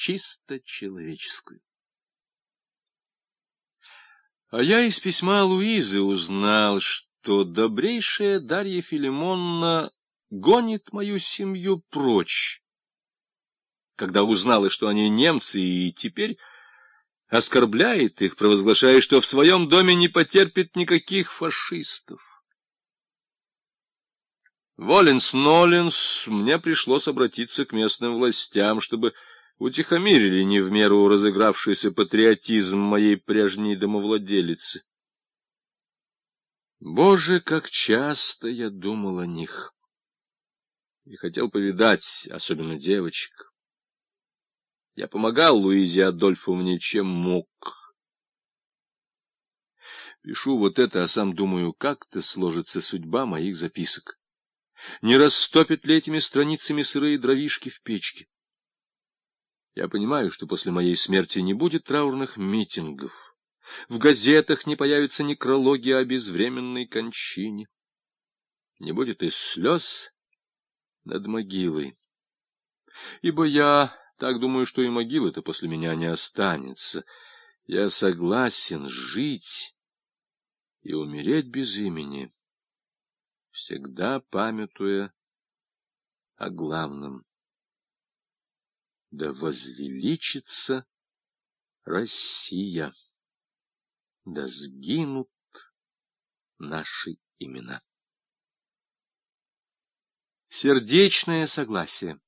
чисто человеческую. А я из письма Луизы узнал, что добрейшая Дарья Филимонна гонит мою семью прочь, когда узнала, что они немцы, и теперь оскорбляет их, провозглашая, что в своем доме не потерпит никаких фашистов. Воленс-Ноленс мне пришлось обратиться к местным властям, чтобы утихомирили не в меру разыгравшийся патриотизм моей прежней домовладелицы. Боже, как часто я думал о них и хотел повидать, особенно девочек. Я помогал Луизе Адольфовне, чем мог. Пишу вот это, а сам думаю, как-то сложится судьба моих записок. Не растопят ли этими страницами сырые дровишки в печке? Я понимаю, что после моей смерти не будет траурных митингов. В газетах не появятся некрологи о безвременной кончине. Не будет и слез над могилой. Ибо я так думаю, что и могилы-то после меня не останется. Я согласен жить и умереть без имени всегда памятуя о главном. Да возвеличится Россия, да сгинут наши имена. Сердечное согласие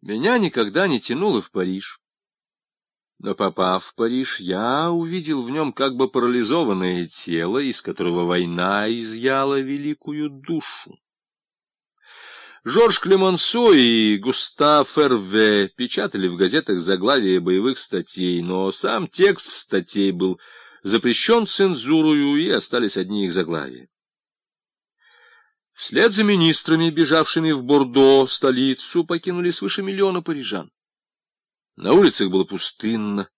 Меня никогда не тянуло в Париж. Но попав в Париж, я увидел в нем как бы парализованное тело, из которого война изъяла великую душу. Жорж Клемансо и Густав Эрве печатали в газетах заглавия боевых статей, но сам текст статей был запрещен цензурою, и остались одни их заглавия. Вслед за министрами, бежавшими в Бордо, столицу, покинули свыше миллиона парижан. На улицах было пустынно.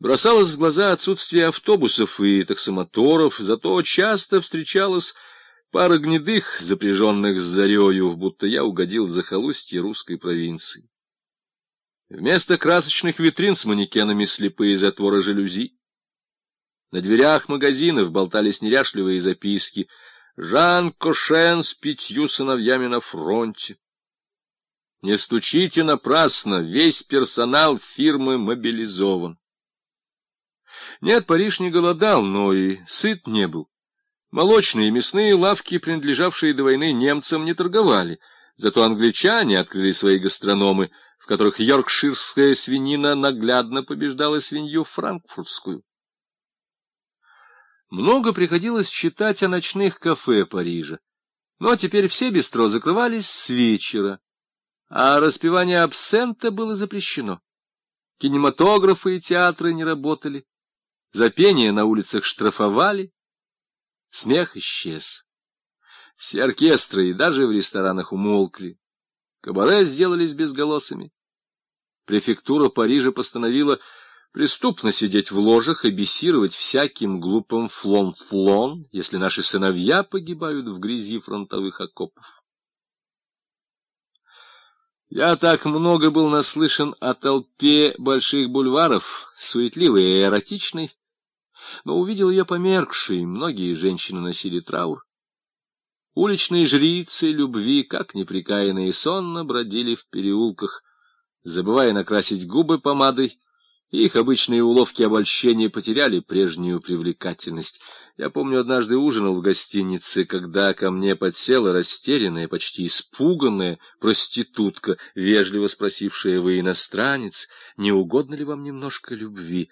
Бросалось в глаза отсутствие автобусов и таксомоторов, зато часто встречалась пара гнедых, запряженных с зарею, будто я угодил в захолустье русской провинции. Вместо красочных витрин с манекенами слепые затворы жалюзи. На дверях магазинов болтались неряшливые записки «Жан Кошен с пятью сыновьями на фронте». Не стучите напрасно, весь персонал фирмы мобилизован. Нет, Париж не голодал, но и сыт не был. Молочные и мясные лавки, принадлежавшие до войны немцам, не торговали. Зато англичане открыли свои гастрономы, в которых йоркширская свинина наглядно побеждала свинью франкфуртскую. Много приходилось читать о ночных кафе Парижа, но теперь все бистро закрывались с вечера а распевание абсента было запрещено. Кинематографы и театры не работали, за пение на улицах штрафовали, смех исчез. Все оркестры и даже в ресторанах умолкли, кабаре сделались безголосыми. Префектура Парижа постановила преступно сидеть в ложах и бесировать всяким глупым флон-флон, если наши сыновья погибают в грязи фронтовых окопов. Я так много был наслышан о толпе больших бульваров, суетливой и эротичной, но увидел я померкшей, многие женщины носили траур. Уличные жрицы любви, как неприкаянные сонно, бродили в переулках, забывая накрасить губы помадой, их обычные уловки обольщения потеряли прежнюю привлекательность. Я помню, однажды ужинал в гостинице, когда ко мне подсела растерянная, почти испуганная проститутка, вежливо спросившая, вы иностранец, не угодно ли вам немножко любви?